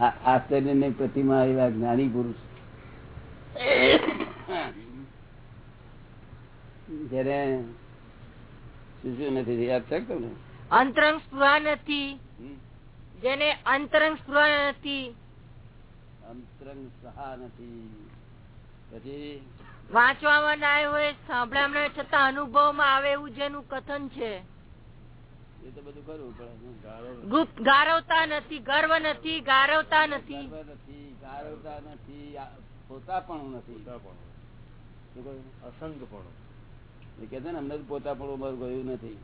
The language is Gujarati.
આશ્ચર્યની પ્રતિમા એવા જ્ઞાની પુરુષ. જેને શું શું નથી યાદ છે તમને? અંતરંગ સ્પૃહા નથી. જેને અંતરંગ સ્પૃહા નથી. અંતરંગ સહા નથી. પછી? વાંચવામાં ના હોય સાંભળવામાં છતાં અનુભવમાં આવે એવું જેનું કથન છે. એ તો બધું કરવું પડે. ગારવતા નથી ગર્વ નથી ગારવતા નથી. નથી ગારવતા નથી આ પણ નથી. અસંગ પણ કહ્યું? અસંગપણું. એ કે છે ને અમને પોતા પણ ગયું નથી.